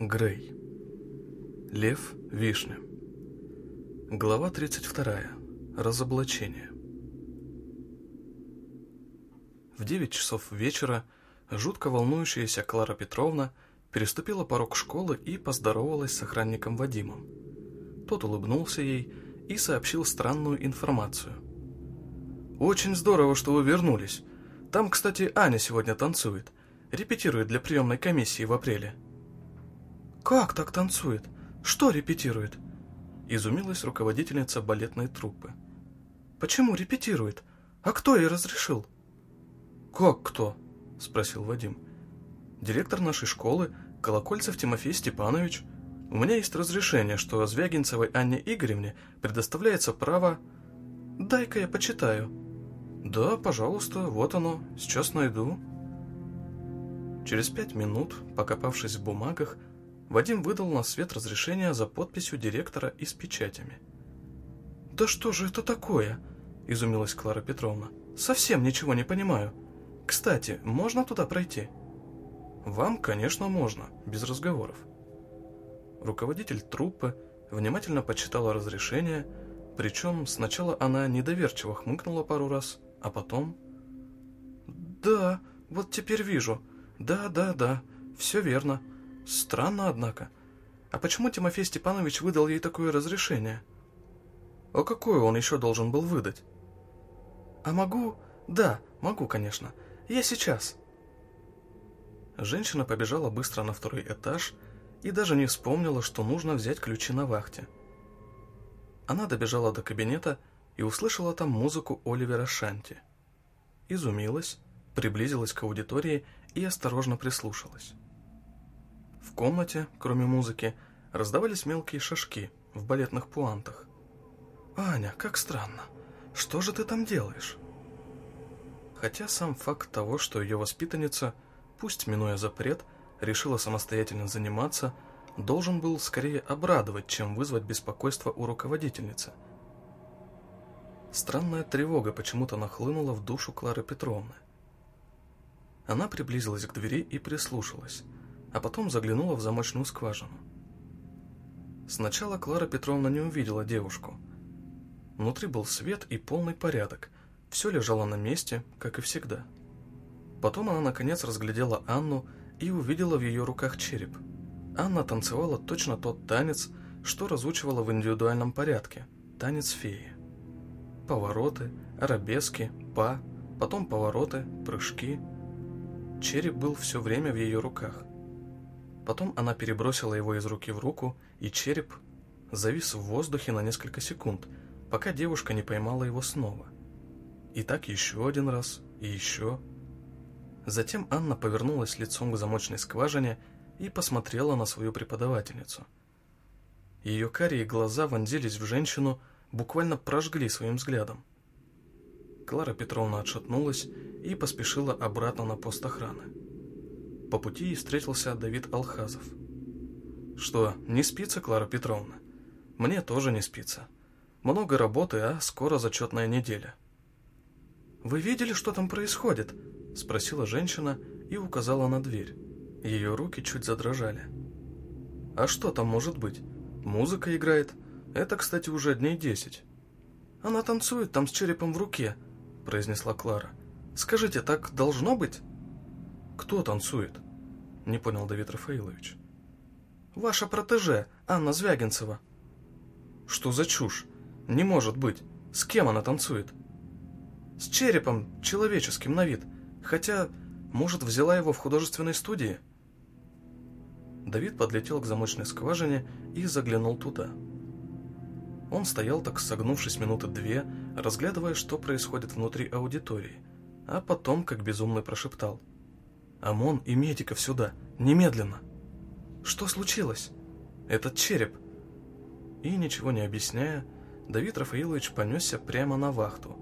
Грей. Лев Вишня. Глава 32. Разоблачение. В 9 часов вечера жутко волнующаяся Клара Петровна переступила порог школы и поздоровалась с охранником Вадимом. Тот улыбнулся ей и сообщил странную информацию. «Очень здорово, что вы вернулись. Там, кстати, Аня сегодня танцует. Репетирует для приемной комиссии в апреле». «Как так танцует? Что репетирует?» Изумилась руководительница балетной труппы. «Почему репетирует? А кто ей разрешил?» «Как кто?» – спросил Вадим. «Директор нашей школы, Колокольцев Тимофей Степанович. У меня есть разрешение, что Звягинцевой Анне Игоревне предоставляется право...» «Дай-ка я почитаю». «Да, пожалуйста, вот оно, сейчас найду». Через пять минут, покопавшись в бумагах, Вадим выдал на свет разрешение за подписью директора и с печатями. «Да что же это такое?» – изумилась Клара Петровна. «Совсем ничего не понимаю. Кстати, можно туда пройти?» «Вам, конечно, можно, без разговоров». Руководитель труппы внимательно почитала разрешение, причем сначала она недоверчиво хмыкнула пару раз, а потом... «Да, вот теперь вижу. Да, да, да, все верно. Странно, однако. А почему Тимофей Степанович выдал ей такое разрешение? А какое он еще должен был выдать? А могу? Да, могу, конечно. Я сейчас. Женщина побежала быстро на второй этаж и даже не вспомнила, что нужно взять ключи на вахте. Она добежала до кабинета и услышала там музыку Оливера Шанти. Изумилась, приблизилась к аудитории и осторожно прислушалась. В комнате, кроме музыки, раздавались мелкие шажки в балетных пуантах. «Аня, как странно. Что же ты там делаешь?» Хотя сам факт того, что ее воспитанница, пусть минуя запрет, решила самостоятельно заниматься, должен был скорее обрадовать, чем вызвать беспокойство у руководительницы. Странная тревога почему-то нахлынула в душу Клары Петровны. Она приблизилась к двери и прислушалась – а потом заглянула в замочную скважину. Сначала Клара Петровна не увидела девушку. Внутри был свет и полный порядок, все лежало на месте, как и всегда. Потом она наконец разглядела Анну и увидела в ее руках череп. Анна танцевала точно тот танец, что разучивала в индивидуальном порядке, танец феи. Повороты, арабески, па, потом повороты, прыжки. Череп был все время в ее руках. Потом она перебросила его из руки в руку, и череп завис в воздухе на несколько секунд, пока девушка не поймала его снова. И так еще один раз, и еще. Затем Анна повернулась лицом к замочной скважине и посмотрела на свою преподавательницу. Ее карие глаза вонзились в женщину, буквально прожгли своим взглядом. Клара Петровна отшатнулась и поспешила обратно на пост охраны. По пути встретился Давид Алхазов. «Что, не спится, Клара Петровна?» «Мне тоже не спится. Много работы, а скоро зачетная неделя». «Вы видели, что там происходит?» – спросила женщина и указала на дверь. Ее руки чуть задрожали. «А что там может быть? Музыка играет. Это, кстати, уже дней десять». «Она танцует там с черепом в руке», – произнесла Клара. «Скажите, так должно быть?» «Кто танцует?» — не понял Давид Рафаилович. «Ваша протеже, Анна Звягинцева». «Что за чушь? Не может быть. С кем она танцует?» «С черепом, человеческим на вид. Хотя, может, взяла его в художественной студии?» Давид подлетел к замочной скважине и заглянул туда. Он стоял так, согнувшись минуты две, разглядывая, что происходит внутри аудитории, а потом, как безумный, прошептал. ОМОН и медиков сюда, немедленно. Что случилось? Этот череп. И, ничего не объясняя, Давид Рафаилович понесся прямо на вахту,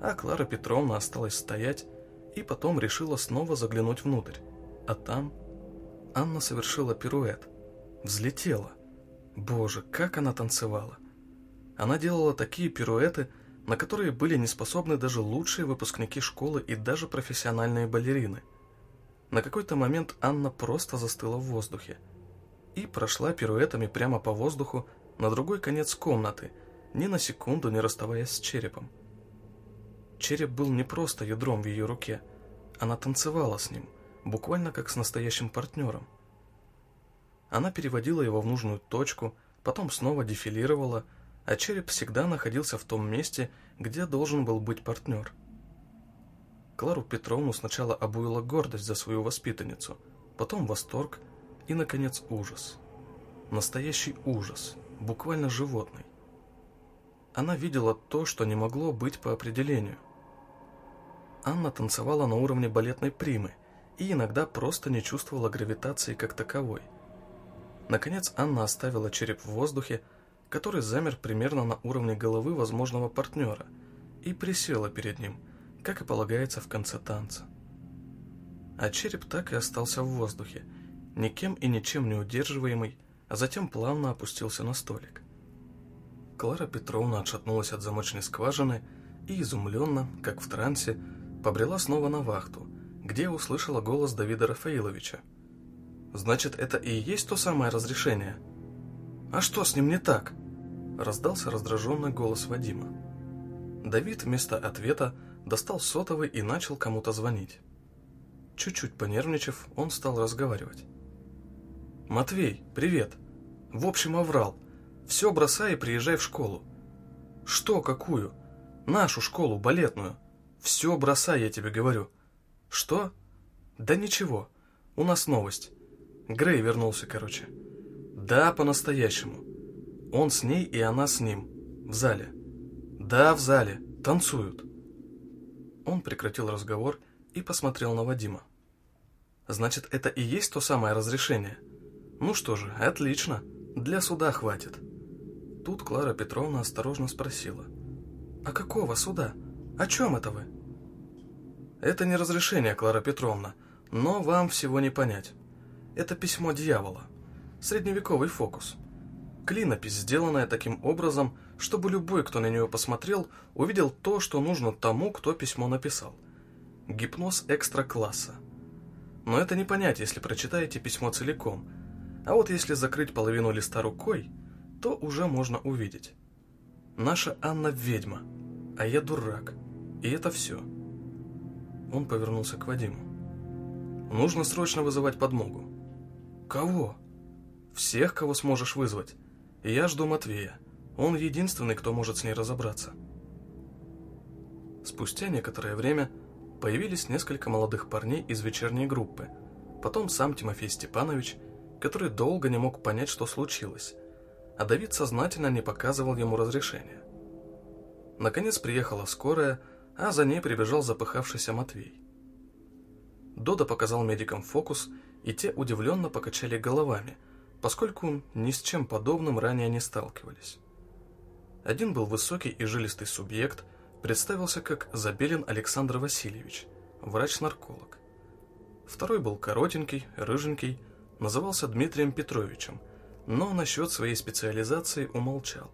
а Клара Петровна осталась стоять и потом решила снова заглянуть внутрь. А там Анна совершила пируэт. Взлетела. Боже, как она танцевала. Она делала такие пируэты, на которые были не способны даже лучшие выпускники школы и даже профессиональные балерины – на какой-то момент Анна просто застыла в воздухе. и прошла пируэтами прямо по воздуху на другой конец комнаты, ни на секунду не расставаясь с черепом. Череп был не просто ядром в ее руке, она танцевала с ним, буквально как с настоящим партнером. Она переводила его в нужную точку, потом снова дефилировала, а череп всегда находился в том месте, где должен был быть партнер. Клару Петровну сначала обуила гордость за свою воспитанницу, потом восторг и, наконец, ужас. Настоящий ужас, буквально животный. Она видела то, что не могло быть по определению. Анна танцевала на уровне балетной примы и иногда просто не чувствовала гравитации как таковой. Наконец Анна оставила череп в воздухе, который замер примерно на уровне головы возможного партнера, и присела перед ним, как и полагается в конце танца. А череп так и остался в воздухе, никем и ничем не удерживаемый, а затем плавно опустился на столик. Клара Петровна отшатнулась от замочной скважины и изумленно, как в трансе, побрела снова на вахту, где услышала голос Давида Рафаиловича. «Значит, это и есть то самое разрешение?» «А что с ним не так?» Раздался раздраженный голос Вадима. Давид вместо ответа достал сотовый и начал кому-то звонить. Чуть-чуть понервничав, он стал разговаривать. «Матвей, привет. В общем, оврал. Все бросай и приезжай в школу». «Что, какую?» «Нашу школу, балетную. Все бросай, я тебе говорю». «Что?» «Да ничего. У нас новость. Грей вернулся, короче». «Да, по-настоящему. Он с ней и она с ним. В зале». «Да, в зале. Танцуют». Он прекратил разговор и посмотрел на Вадима. «Значит, это и есть то самое разрешение?» Ну что же, отлично. Для суда хватит. Тут Клара Петровна осторожно спросила. «А какого суда? О чем это вы?» «Это не разрешение, Клара Петровна, но вам всего не понять. Это письмо дьявола. Средневековый фокус. Клинопись, сделанная таким образом, чтобы любой, кто на нее посмотрел, увидел то, что нужно тому, кто письмо написал. Гипноз экстра-класса. Но это не понять, если прочитаете письмо целиком – а вот если закрыть половину листа рукой, то уже можно увидеть. Наша Анна ведьма, а я дурак. И это все. Он повернулся к Вадиму. Нужно срочно вызывать подмогу. Кого? Всех, кого сможешь вызвать. Я жду Матвея. Он единственный, кто может с ней разобраться. Спустя некоторое время появились несколько молодых парней из вечерней группы. Потом сам Тимофей Степанович – который долго не мог понять, что случилось, а Давид сознательно не показывал ему разрешения. Наконец приехала скорая, а за ней прибежал запыхавшийся Матвей. Дода показал медикам фокус, и те удивленно покачали головами, поскольку ни с чем подобным ранее не сталкивались. Один был высокий и жилистый субъект, представился как Забелин Александр Васильевич, врач-нарколог. Второй был коротенький, рыженький, назывался Дмитрием Петровичем, но насчет своей специализации умолчал.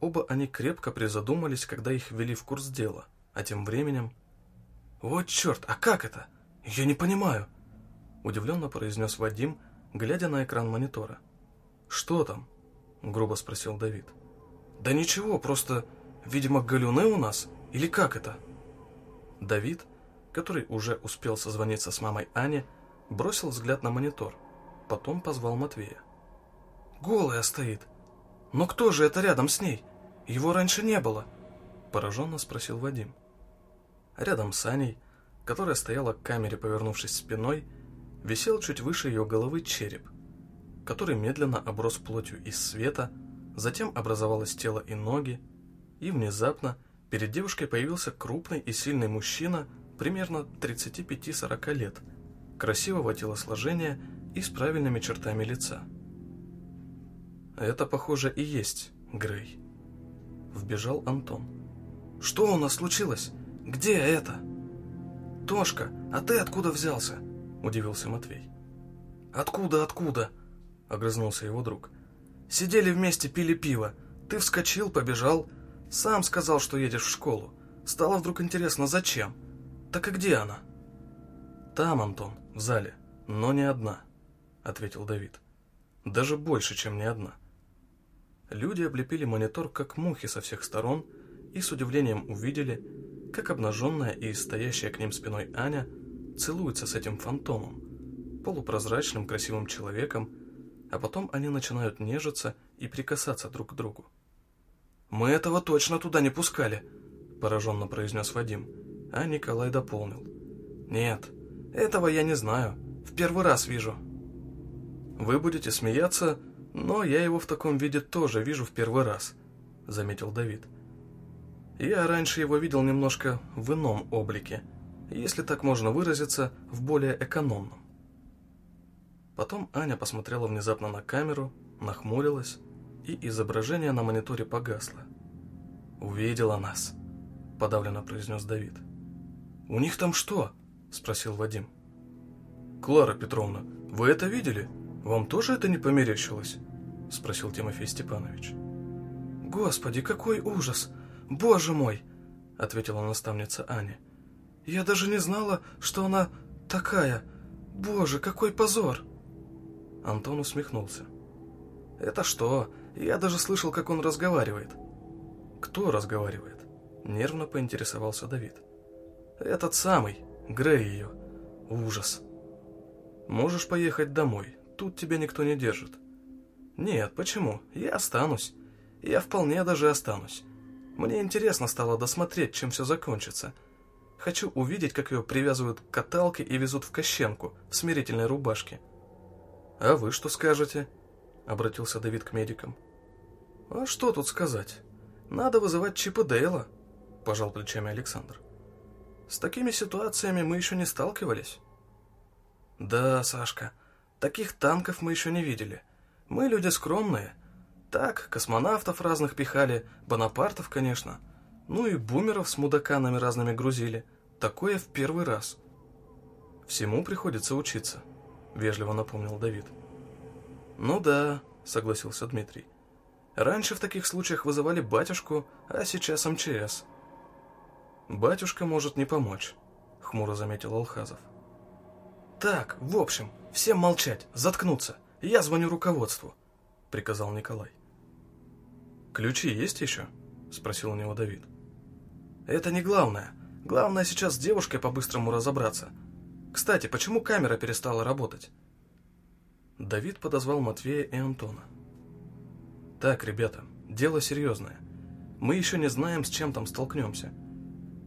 Оба они крепко призадумались, когда их ввели в курс дела, а тем временем... «Вот черт, а как это? Я не понимаю!» Удивленно произнес Вадим, глядя на экран монитора. «Что там?» — грубо спросил Давид. «Да ничего, просто, видимо, галюны у нас, или как это?» Давид, который уже успел созвониться с мамой Ани, Бросил взгляд на монитор, потом позвал Матвея. «Голая стоит! Но кто же это рядом с ней? Его раньше не было!» Пораженно спросил Вадим. Рядом с Аней, которая стояла к камере, повернувшись спиной, висел чуть выше ее головы череп, который медленно оброс плотью из света, затем образовалось тело и ноги, и внезапно перед девушкой появился крупный и сильный мужчина примерно 35-40 лет – красивого телосложения и с правильными чертами лица. Это, похоже, и есть Грей. Вбежал Антон. «Что у нас случилось? Где это?» «Тошка, а ты откуда взялся?» Удивился Матвей. «Откуда, откуда?» Огрызнулся его друг. «Сидели вместе, пили пиво. Ты вскочил, побежал. Сам сказал, что едешь в школу. Стало вдруг интересно, зачем? Так и где она?» «Там, Антон, в зале, но не одна», — ответил Давид. Даже больше, чем не одна. Люди облепили монитор, как мухи со всех сторон, и с удивлением увидели, как обнаженная и стоящая к ним спиной Аня целуется с этим фантомом, полупрозрачным красивым человеком, а потом они начинают нежиться и прикасаться друг к другу. «Мы этого точно туда не пускали», – пораженно произнес Вадим, а Николай дополнил. «Нет, этого я не знаю, в первый раз вижу». «Вы будете смеяться, но я его в таком виде тоже вижу в первый раз», – заметил Давид. «Я раньше его видел немножко в ином облике, если так можно выразиться, в более экономном. Потом Аня посмотрела внезапно на камеру, нахмурилась, и изображение на мониторе погасло. «Увидела нас», — подавленно произнес Давид. «У них там что?» — спросил Вадим. «Клара Петровна, вы это видели? Вам тоже это не померещилось?» — спросил Тимофей Степанович. «Господи, какой ужас! Боже мой!» — ответила наставница Аня. «Я даже не знала, что она такая. Боже, какой позор!» Антон усмехнулся. «Это что? Я даже слышал, как он разговаривает». «Кто разговаривает?» Нервно поинтересовался Давид. «Этот самый, Грей ее. Ужас. Можешь поехать домой, тут тебя никто не держит». «Нет, почему? Я останусь. Я вполне даже останусь. Мне интересно стало досмотреть, чем все закончится. Хочу увидеть, как ее привязывают к каталке и везут в Кощенку в смирительной рубашке». «А вы что скажете?» — обратился Давид к медикам. «А что тут сказать? Надо вызывать Чипа Дейла», — пожал плечами Александр. «С такими ситуациями мы еще не сталкивались». «Да, Сашка, таких танков мы еще не видели. Мы люди скромные. Так, космонавтов разных пихали, бонапартов, конечно. Ну и бумеров с мудаканами разными грузили. Такое в первый раз». «Всему приходится учиться», — вежливо напомнил Давид. «Ну да», — согласился Дмитрий. «Раньше в таких случаях вызывали батюшку, а сейчас МЧС». «Батюшка может не помочь», — хмуро заметил Алхазов. «Так, в общем, всем молчать, заткнуться. Я звоню руководству», — приказал Николай. «Ключи есть еще?» — спросил у него Давид. «Это не главное. Главное сейчас с девушкой по-быстрому разобраться. Кстати, почему камера перестала работать? Давид подозвал Матвея и Антона. Так, ребята, дело серьезное. Мы еще не знаем, с чем там столкнемся.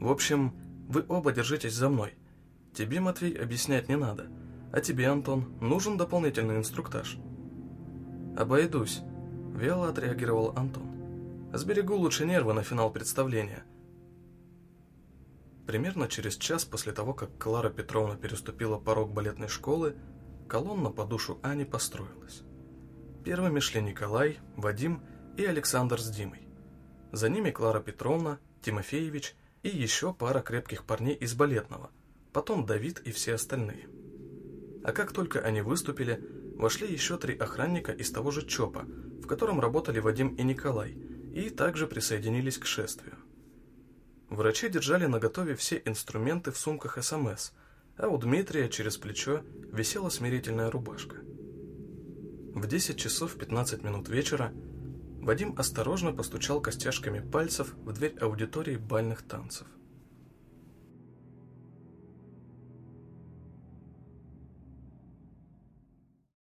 В общем, вы оба держитесь за мной. Тебе, Матвей, объяснять не надо. А тебе, Антон, нужен дополнительный инструктаж. Обойдусь, вяло отреагировал Антон. Сберегу лучше нервы на финал представления. Примерно через час после того, как Клара Петровна переступила порог балетной школы, колонна по душу Ани построилась. Первыми шли Николай, Вадим и Александр с Димой. За ними Клара Петровна, Тимофеевич и еще пара крепких парней из балетного, потом Давид и все остальные. А как только они выступили, вошли еще три охранника из того же ЧОПа, в котором работали Вадим и Николай, и также присоединились к шествию. Врачи держали наготове все инструменты в сумках СМС, а у Дмитрия через плечо висела смирительная рубашка. В 10 часов 15 минут вечера Вадим осторожно постучал костяшками пальцев в дверь аудитории бальных танцев.